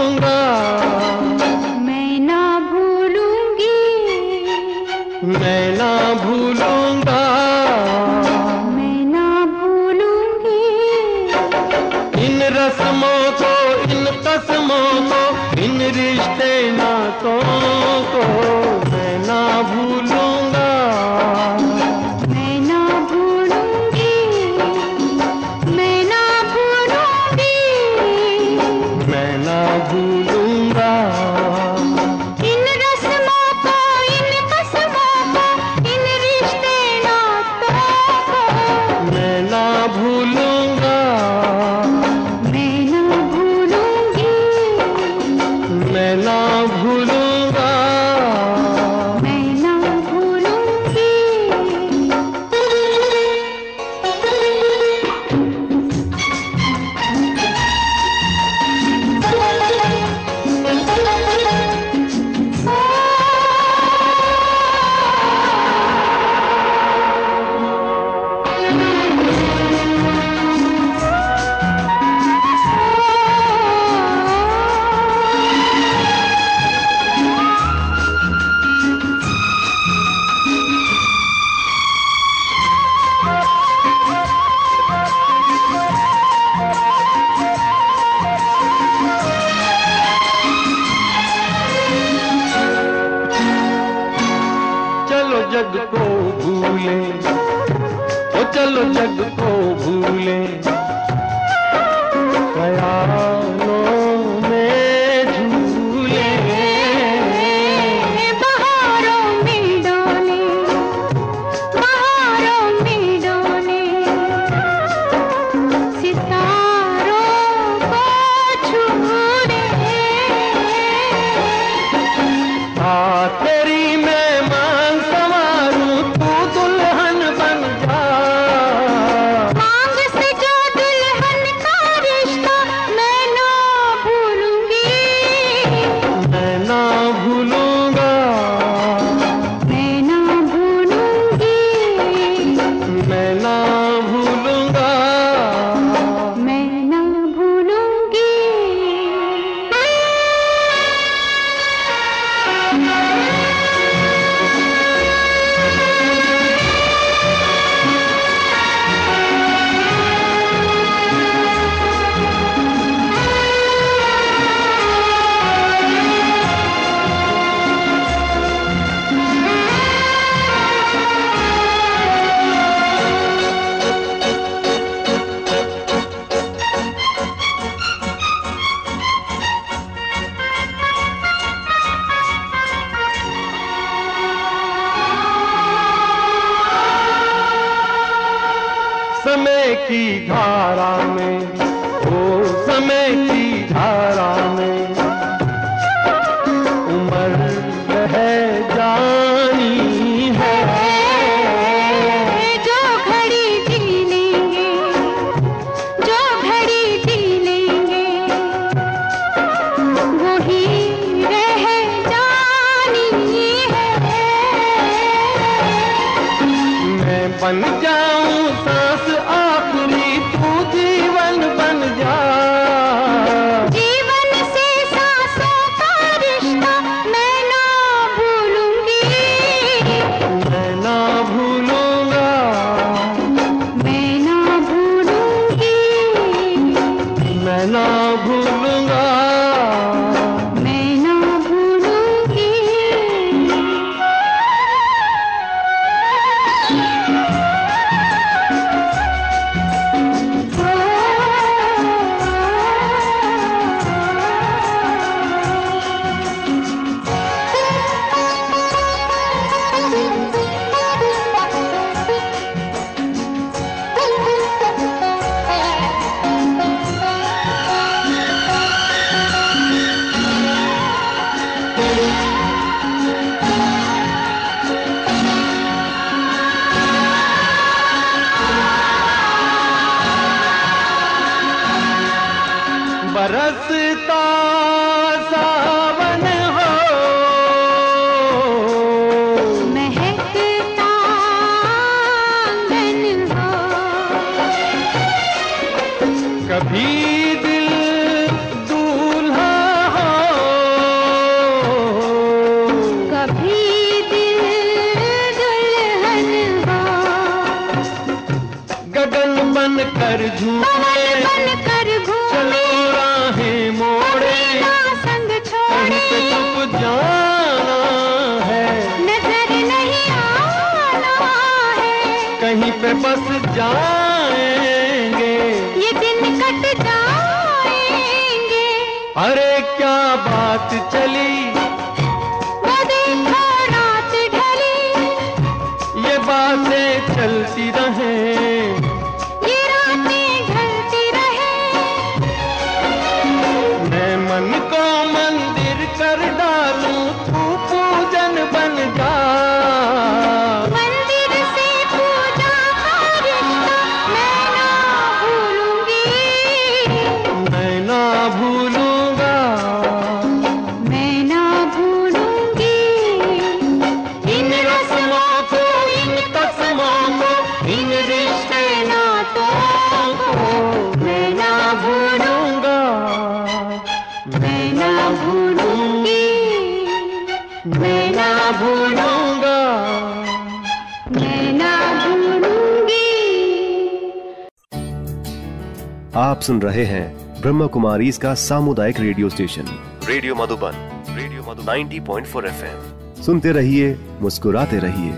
आप सुन रहे हैं ब्रह्म कुमारी इसका सामुदायिक radio station. Radio Madhuban, radio Madhu 90.4 FM. सुनते रहिए, मुस्कुराते रहिए।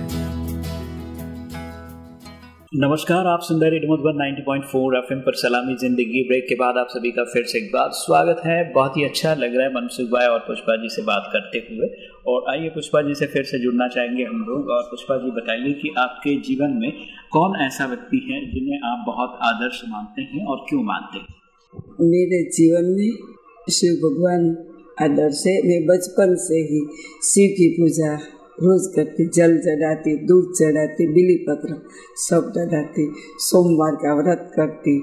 नमस्कार, आप सुन रहे रेडियो मधुबन 90.4 एफएम पर सलामी ज़िंदगी ब्रेक के बाद आप सभी का फिर से एक बार स्वागत है। बहुत ही अच्छा लग रहा है मनसुख भाई और पुष्पा जी से बात करते हुए। और आइए पुष्पा जी से फिर से जुड़ना चाहेंगे हम लोग। और पुष्पा जी बताइए कि आपके जीवन में कौन ऐसा व्यक्ति है जिन्हें आप बहुत आदर्श मानते हैं और क्यों मानते हैं? मेरे जीवन में शिव भगवान आदर्श है। मैं बचपन से ही शिव की पूजा रोज करती जल चढ़ाती दूध चढ़ाती बिली पत्र सब चढ़ाती सोमवार का व्रत करती।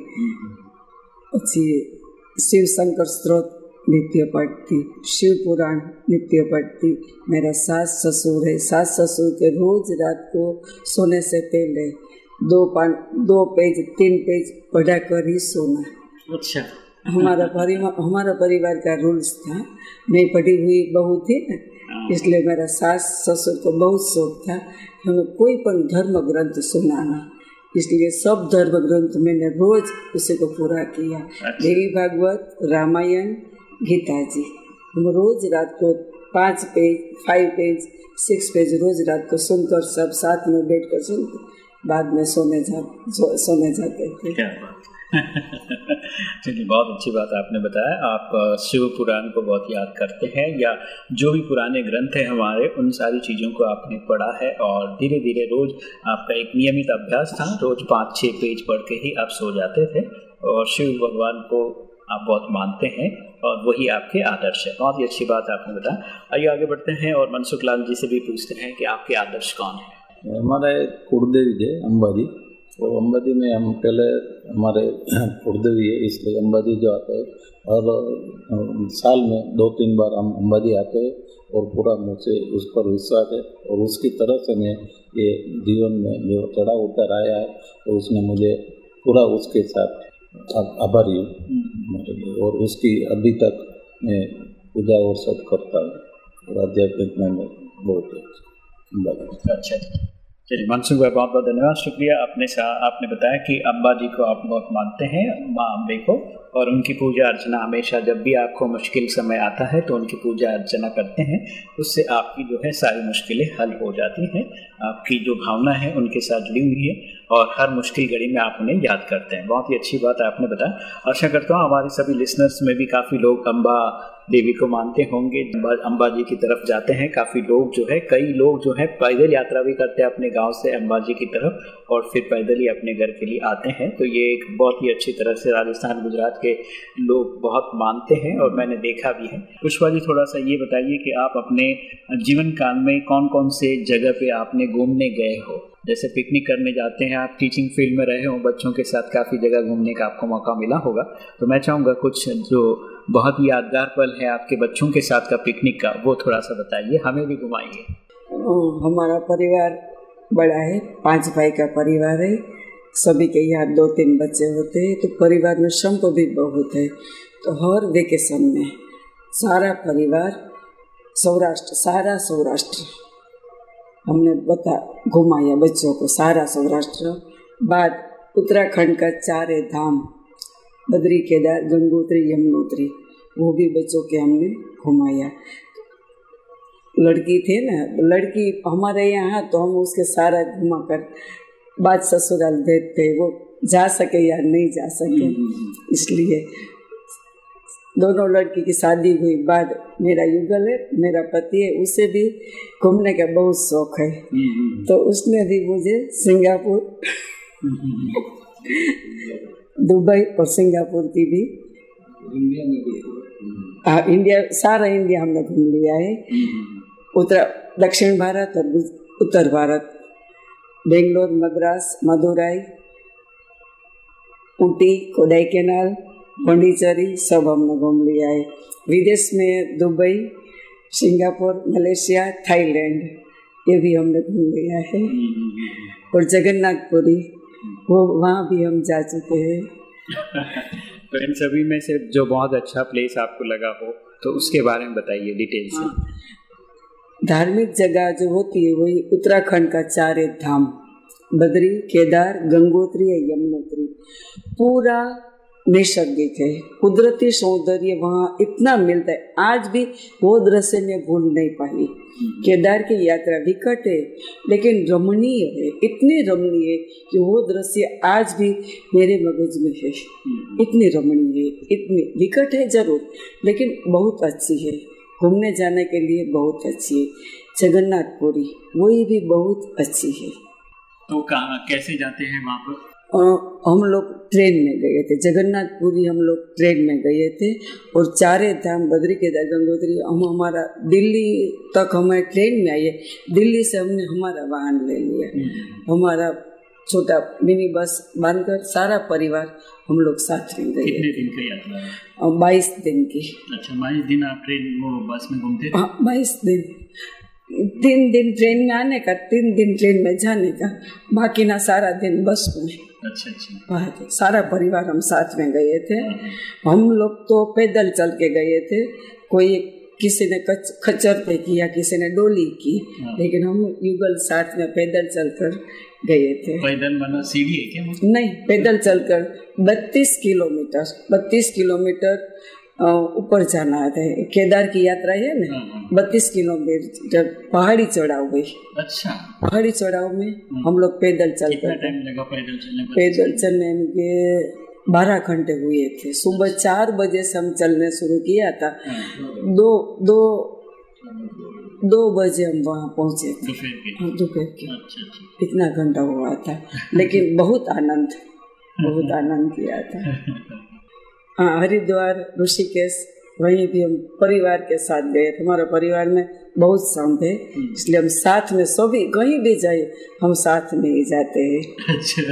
પછી शिव शंकर स्त्रोत नित्य पढ़ती शिव पुराण नित्य पढ़ती मेरा सास ससुर है। सास ससुर के रोज रात को सोने से पहले दो पान दो पेज तीन पेज पढ़ा कर ही सोना। अच्छा। हमारा परिवार हमारा परिवार का रूल्स था। मैं पढ़ी हुई बहू थी ना इसलिए मेरा सास ससुर को बहुत शौक था हमें कोई पण धर्म ग्रंथ सुनाना। इसलिए सब धर्म ग्रंथ मैंने रोज उसी को पूरा किया। देवी भागवत रामायण गीता जी। हम रोज रात को पाँच page five page six page रोज रात को सुनकर सब साथ में बैठ कर सुनते। बाद में सोने जा सोने जाते थे चलिए, बहुत अच्छी बात आपने बताया। आप शिव पुराण को बहुत याद करते हैं या जो भी पुराने ग्रंथ हैं हमारे, उन सारी चीज़ों को आपने पढ़ा है और धीरे धीरे रोज आपका एक नियमित अभ्यास था। रोज पाँच छः पेज पढ़ के ही आप सो जाते थे और शिव भगवान को आप बहुत मानते हैं। और वही आपके आदर्श है। बहुत ही अच्छी बात आपने बताया। आइए आगे बढ़ते हैं और मनसुख लाल जी से भी पूछते हैं कि आपके आदर्श कौन है? हमारे कुलदेवी है अंबाजी। और अंबाजी में हम पहले हमारे कुलदेवी है, इसलिए अंबाजी जो आते हैं। और साल में दो तीन बार हम अंबाजी आते हैं और पूरा मुझे उस पर विश्वास है। और उसकी तरह से मैं ये जीवन में जो चढ़ाव उतर आया है तो उसने मुझे पूरा उसके साथ आभारी हूँ। हमारे लिए। और उसकी अभी तक मैं पूजा और सब करता हूँ। और आध्यात्मिक में बहुत अच्छा अच्छा। चलिए मनसुख भाई बहुत बहुत धन्यवाद। शुक्रिया, आपने आपने बताया कि अम्बा जी को आप बहुत मानते हैं, माँ अम्बे को, और उनकी पूजा अर्चना हमेशा जब भी आपको मुश्किल समय आता है तो उनकी पूजा अर्चना करते हैं। उससे आपकी जो है सारी मुश्किलें हल हो जाती हैं। आपकी जो भावना है, उनके साथ जुड़ी हुई है, और हर मुश्किल घड़ी में आप उन्हें याद करते हैं। बहुत ही अच्छी बात आपने बताया आशा करता हूँ, हमारे सभी लिसनर्स में भी काफ़ी लोग अम्बा देवी को मानते होंगे। अम्बा जी की तरफ़ जाते हैं। काफ़ी लोग जो है, कई लोग जो है, पैदल यात्रा भी करते हैं अपने गाँव से अम्बा जी की तरफ़ और फिर पैदल ही अपने घर के लिए आते हैं। तो ये एक बहुत ही अच्छी तरह से राजस्थान, गुजरात के लोग बहुत मानते हैं और मैंने देखा भी है। पुष्पा जी, थोड़ा सा ये बताइए कि आप अपने जीवन काल में कौन कौन से जगह पे आपने घूमने गए हो? जैसे पिकनिक करने जाते हैं, आप टीचिंग फ़ील्ड में रहे हो, बच्चों के साथ काफ़ी जगह घूमने का आपको मौका मिला होगा। तो मैं चाहूँगा कुछ जो बहुत यादगार पल है आपके बच्चों के साथ का पिकनिक का। वो थोड़ा सा बताइए, हमें भी घुमाइए। हमारा परिवार बड़ा है, पाँच भाई का परिवार है। सभी के यहाँ दो तीन बच्चे होते हैं तो परिवार में श्रम भी बहुत है। तो हर वेकेशन में सारा परिवार, सौराष्ट्र, सारा सौराष्ट्र, हमने बता, घुमाया बच्चों को, सारा सौराष्ट्र। बाद उत्तराखंड का चारे धाम। बद्री केदार गंगोत्री यमुनोत्री वो भी बच्चों के हमने घुमाया। लड़की थे ना लड़की हमारे यहाँ तो हम उसके सारा घुमा कर बात ससुराल देते वो जा सके या नहीं जा सके। इसलिए दोनों लड़की की शादी हुई बाद मेरा युगल है मेरा पति है उसे भी घूमने का बहुत शौक है। तो उसने भी मुझे सिंगापुर <laughs> दुबई और सिंगापुर की भी हाँ। इंडिया सारा इंडिया हमने घूम लिया है। उत्तर दक्षिण भारत और उत्तर भारत। बेंगलोर मद्रास मदुराई ऊटी कोडाई कैनाल पौंडीचेरी सब हमने घूम लिया है। विदेश में दुबई सिंगापुर मलेशिया थाईलैंड ये भी हमने घूम लिया है। और जगन्नाथपुरी वो वहाँ भी हम जा चुके हैं। <laughs> तो इन सभी में से जो बहुत अच्छा प्लेस आपको लगा हो तो उसके बारे में बताइए डिटेल से। धार्मिक जगह जो होती है वही उत्तराखंड का चार धाम। बद्री केदार गंगोत्री या यमुनोत्री। पूरा नैसर्गिक है। कुदरती सौंदर्य वहाँ इतना मिलता है। आज भी वो दृश्य में भूल नहीं पाई। केदार की यात्रा विकट है, लेकिन रमणीय है। इतनी रमणीय है कि वो दृश्य आज भी मेरे मगज में है। इतनी रमणीय है इतनी विकट है ज़रूर, लेकिन बहुत अच्छी है। घूमने जाने के लिए बहुत अच्छी है। जगन्नाथपुरी, वही भी बहुत अच्छी है। तो कहाँ, कैसे जाते हैं वहाँ पर? हम लोग ट्रेन में गए थे। जगन्नाथपुरी हम लोग ट्रेन में गए थे और चारे धाम बद्री केदार गंगोत्री हम हमारा दिल्ली तक हमें ट्रेन में आए दिल्ली से हमने हमारा वाहन ले लिया। हमारा छोटा मिनी बस बांधकर सारा परिवार हम लोग साथ में गए। कितने दिन की यात्रा है? बाईस दिन की। अच्छा बाईस दिन आप ट्रेन वो बस में घूमते हाँ बाईस दिन। तीन दिन ट्रेन में आने का तीन दिन ट्रेन में जाने का। बाकी ना सारा दिन बस में। अच्छा अच्छा। बाहर सारा परिवार हम साथ में गए थे। हम लोग तो पैदल चल के गए थे। कोई किसी ने खच्चर पे किया किसी ने डोली की लेकिन हम युगल साथ में पैदल चलकर गए थे। पैदल बना सीढ़ी है क्या नहीं पैदल चलकर बत्तीस किलोमीटर बत्तीस किलोमीटर ऊपर जाना है। केदार की यात्रा है ना? बत्तीस किलोमीटर पहाड़ी चढ़ाव है अच्छा। पहाड़ी चढ़ाव में हम लोग पैदल लगा पैदल चलने के बारह घंटे हुए थे। सुबह चार बजे से हम चलने शुरू किया था। दो दो दो बजे हम वहाँ पहुँचे थे। दोपहर के। हाँ, अच्छा अच्छा। इतना घंटा हुआ था। लेकिन बहुत आनंद बहुत <laughs> आनंद किया था। <laughs> हाँ हरिद्वार ऋषिकेश वहीं भी हम परिवार के साथ गए। हमारा परिवार में बहुत शांत है इसलिए हम साथ में सभी कहीं भी जाए हम साथ में ही जाते हैं। अच्छा।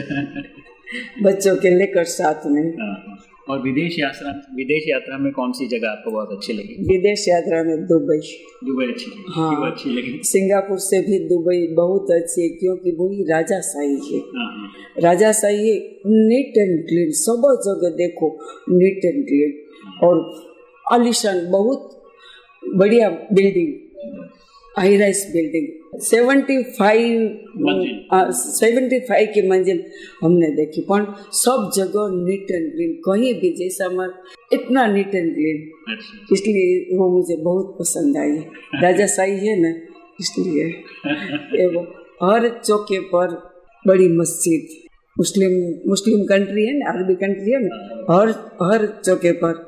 बच्चों के लेकर साथ में। हाँ, हाँ। और विदेश यात्रा विदेश यात्रा में कौन सी जगह आपको बहुत अच्छी लगी? विदेश यात्रा में दुबई। दुबई अच्छी लगी। हाँ। अच्छी लगी? सिंगापुर से भी दुबई बहुत अच्छी है क्योंकि वही राजा शाही है। हाँ हाँ। राजाशाही है नीट एंड क्लीन सब जगह देखो नीट एंड क्लीन। और आलिशान बहुत बढ़िया building. High rise building seventy five मंजिल। सेवेंटी फाइव की मंजिल हमने देखी। पर सब जगह नीट एंड क्लीन कहीं भी जैसा हमारा इतना नीट एंड क्लीन इसलिए वो मुझे बहुत पसंद आई। राजाशाही है ना इसलिए <laughs> एवं हर चौके पर बड़ी मस्जिद। मुस्लिम मुस्लिम कंट्री है ना अरबी कंट्री है ना हर हर चौके पर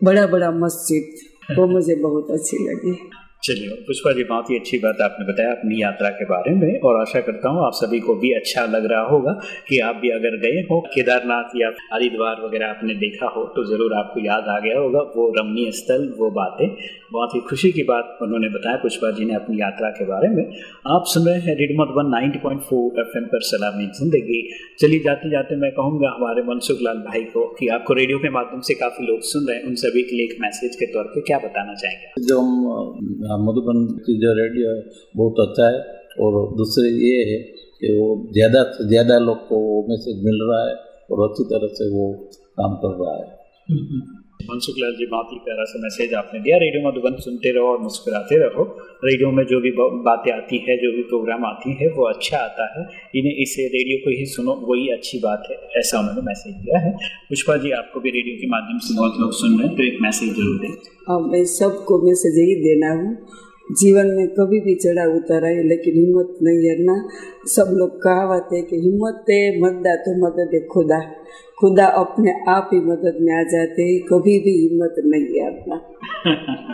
बड़ा बड़ा मस्जिद। वो मुझे बहुत अच्छी लगी। चलिए, पुष्पा जी, बहुत ही अच्छी बात आपने बताया अपनी यात्रा के बारे में और आशा करता हूँ आप सभी को भी अच्छा लग रहा होगा कि आप भी अगर गए हो, केदारनाथ या हरिद्वार वगैरह आपने देखा हो तो ज़रूर आपको याद आ गया होगा, वो रमणीय स्थल, वो बातें। बहुत ही खुशी की बात उन्होंने बताया, पुष्पा जी ने अपनी यात्रा के बारे में। आप सुन रहे हैं रेडियो मधुबन 90.4 एफएम पर सलामी ज़िंदगी। चलिए, जाते जाते मैं कहूँगा हमारे मनसुख लाल भाई को कि आपको रेडियो के माध्यम से काफ़ी लोग सुन रहे हैं, उन सभी के लिए एक मैसेज के तौर पर क्या बताना चाहेंगे? जो हम मधुबन की जो रेडियो है, बहुत अच्छा है। और दूसरे ये है कि वो ज़्यादा से ज़्यादा लोग को वो मैसेज मिल रहा है और अच्छी तरह से वो काम कर रहा है। मनसुख लाल जी बहुत ही प्यारा सा मैसेज आपने दिया। रेडियो मधुबन सुनते रहो और मुस्कुराते रहो। रेडियो में जो भी बातें आती है, जो भी प्रोग्राम आती है, वो अच्छा आता है। इन्हें इसे रेडियो को ही सुनो, वही अच्छी बात है, ऐसा उन्होंने मैसेज दिया है। पुष्पा जी, आपको भी रेडियो के माध्यम से बहुत लोग सुन रहे हैं तो एक मैसेज ज़रूर दें। अब मैं सबको मैसेज यही देना हूँ, जीवन में कभी भी चढ़ा उतार आए, लेकिन हिम्मत नहीं हारना। सब लोग कहावत है कि हिम्मत है मददा तो मदद है खुदा। खुदा अपने आप ही मदद में आ जाते हैं कभी भी हिम्मत नहीं हारना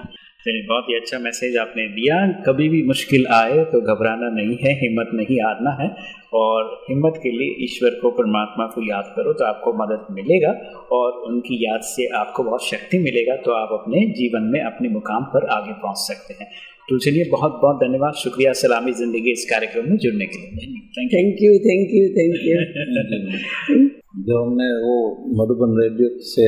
<laughs> चलिए बहुत ही अच्छा मैसेज आपने दिया। कभी भी मुश्किल आए तो घबराना नहीं है हिम्मत नहीं हारना है। और हिम्मत के लिए ईश्वर को परमात्मा को याद करो तो आपको मदद मिलेगा और उनकी याद से आपको बहुत शक्ति मिलेगा तो आप अपने जीवन में अपने मुकाम पर आगे पहुँच सकते हैं। तो चलिए बहुत बहुत धन्यवाद। शुक्रिया सलामी ज़िंदगी इस कार्यक्रम में जुड़ने के लिए। Thank you thank you thank you thank you जो हमने वो मधुबन रेडियो से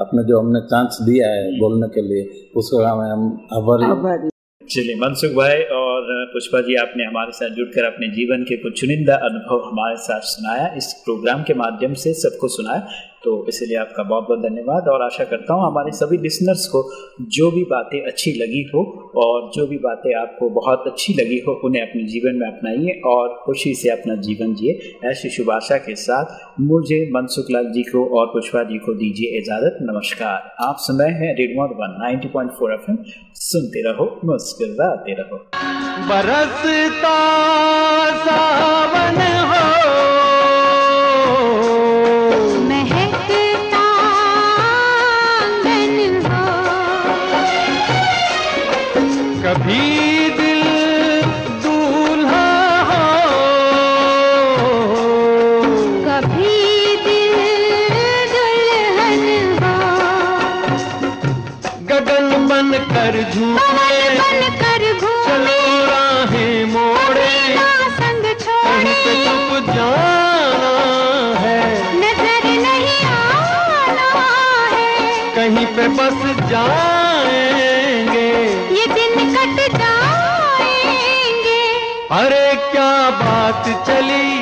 अपने जो हमने चांस दिया है बोलने के लिए उसका हमें हम आभारी आभारी। चलिए मनसुख भाई और और पुष्पा जी, आपने हमारे साथ जुड़कर अपने जीवन के कुछ चुनिंदा अनुभव हमारे साथ सुनाया, इस प्रोग्राम के माध्यम से सबको सुनाया। तो इसलिए आपका बहुत बहुत धन्यवाद और आशा करता हूँ हमारे सभी लिसनर्स को जो भी बातें अच्छी लगी हो और जो भी बातें आपको बहुत अच्छी लगी हो, उन्हें अपने जीवन में अपनाइए और खुशी से अपना जीवन जिए। ऐसी शुभ आशा के साथ मुझे मनसुख लाल जी को और पुष्पा जी को दीजिए इजाज़त। नमस्कार। आप सुन रहे हैं radio one ninety point four F सुनते रहो, मुस्कुराते रहो। बरसता सावन हो। बात चली।